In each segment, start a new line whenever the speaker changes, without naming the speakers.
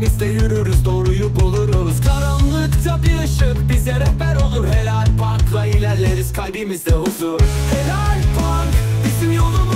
Birlikte yürürüz doğruyu buluruz. Karanlıkta bir ışık bize rehber olur. Helal Park'la ilerleriz kalbimizde huzur. Helal Park bizim yolumuz.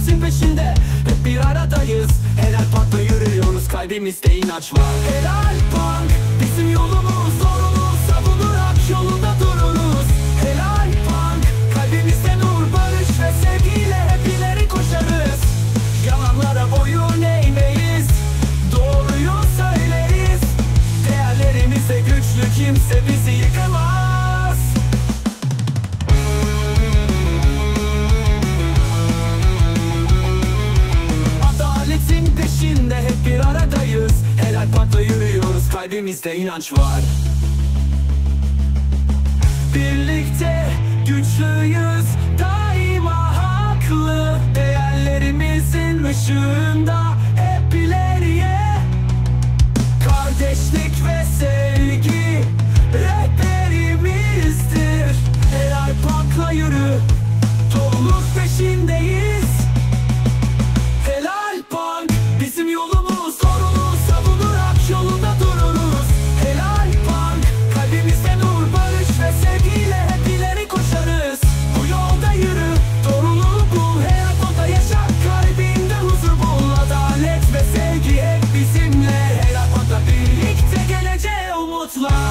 hareketin peşinde Hep bir aradayız. Helal patla yürüyoruz kalbimizde inanç var. Helal. kalbimizde inanç var. Birlikte güçlüyüz daima haklı. Değerlerimizin ışığında what's love?